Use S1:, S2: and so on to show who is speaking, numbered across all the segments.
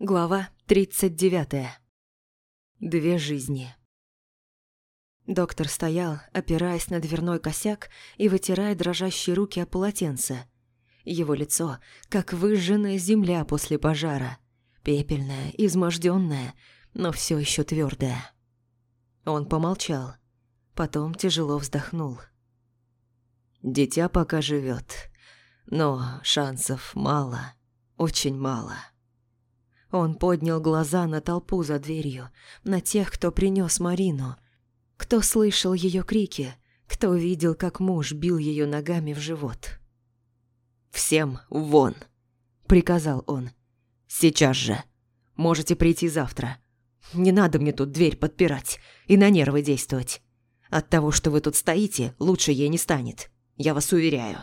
S1: Глава 39. Две жизни. Доктор стоял, опираясь на дверной косяк и вытирая дрожащие руки о полотенце. Его лицо, как выжженная земля после пожара. Пепельное, изможденное, но все еще твердое. Он помолчал, потом тяжело вздохнул. «Дитя пока живет, но шансов мало, очень мало». Он поднял глаза на толпу за дверью, на тех, кто принес Марину, кто слышал ее крики, кто видел, как муж бил ее ногами в живот. «Всем вон!» – приказал он. «Сейчас же. Можете прийти завтра. Не надо мне тут дверь подпирать и на нервы действовать. От того, что вы тут стоите, лучше ей не станет. Я вас уверяю».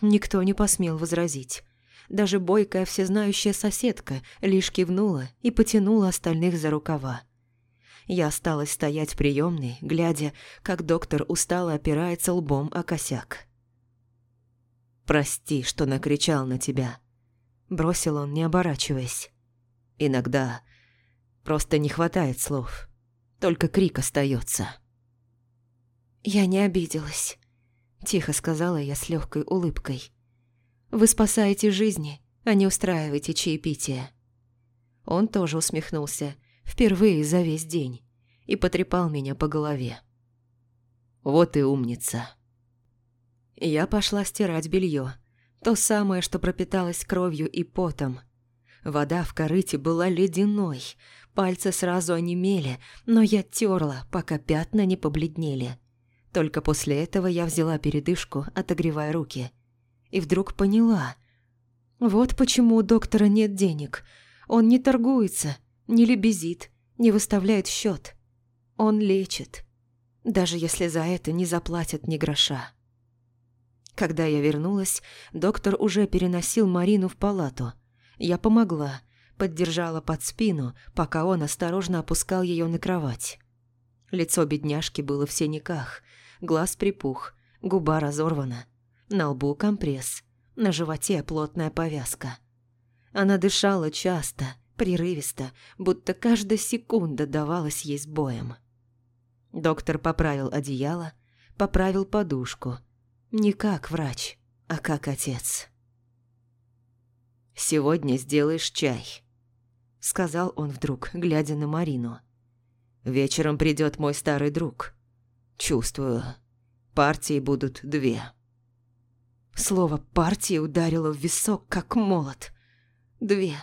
S1: Никто не посмел возразить. Даже бойкая всезнающая соседка лишь кивнула и потянула остальных за рукава. Я осталась стоять в приемной, глядя, как доктор устало опирается лбом о косяк. «Прости, что накричал на тебя», — бросил он, не оборачиваясь. «Иногда просто не хватает слов, только крик остается. «Я не обиделась», — тихо сказала я с легкой улыбкой. Вы спасаете жизни, а не устраиваете чаепитие». Он тоже усмехнулся, впервые за весь день, и потрепал меня по голове. «Вот и умница». Я пошла стирать белье, то самое, что пропиталось кровью и потом. Вода в корыте была ледяной, пальцы сразу онемели, но я терла, пока пятна не побледнели. Только после этого я взяла передышку, отогревая руки – и вдруг поняла. Вот почему у доктора нет денег. Он не торгуется, не лебезит, не выставляет счет. Он лечит, даже если за это не заплатят ни гроша. Когда я вернулась, доктор уже переносил Марину в палату. Я помогла, поддержала под спину, пока он осторожно опускал ее на кровать. Лицо бедняжки было в синяках, глаз припух, губа разорвана. На лбу компресс, на животе плотная повязка. Она дышала часто, прерывисто, будто каждая секунда давалась ей с боем. Доктор поправил одеяло, поправил подушку. Не как врач, а как отец. «Сегодня сделаешь чай», — сказал он вдруг, глядя на Марину. «Вечером придет мой старый друг. Чувствую, партии будут две». Слово «партия» ударило в висок, как молот. Две.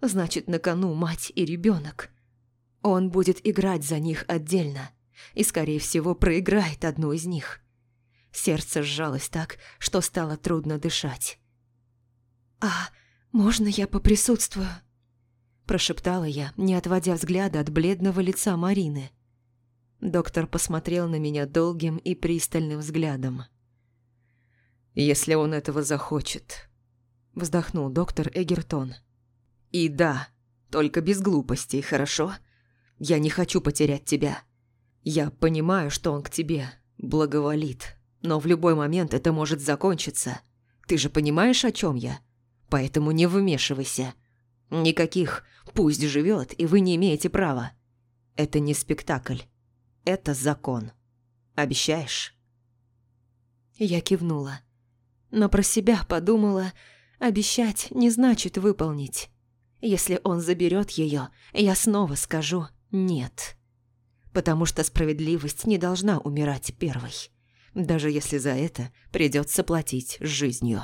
S1: Значит, на кону мать и ребенок. Он будет играть за них отдельно и, скорее всего, проиграет одну из них. Сердце сжалось так, что стало трудно дышать. «А можно я поприсутствую?» Прошептала я, не отводя взгляда от бледного лица Марины. Доктор посмотрел на меня долгим и пристальным взглядом если он этого захочет», – вздохнул доктор Эгертон. «И да, только без глупостей, хорошо? Я не хочу потерять тебя. Я понимаю, что он к тебе благоволит, но в любой момент это может закончиться. Ты же понимаешь, о чем я? Поэтому не вмешивайся. Никаких «пусть живет, и вы не имеете права». Это не спектакль. Это закон. Обещаешь?» Я кивнула но про себя подумала, обещать не значит выполнить. Если он заберет ее, я снова скажу «нет». Потому что справедливость не должна умирать первой, даже если за это придется платить жизнью.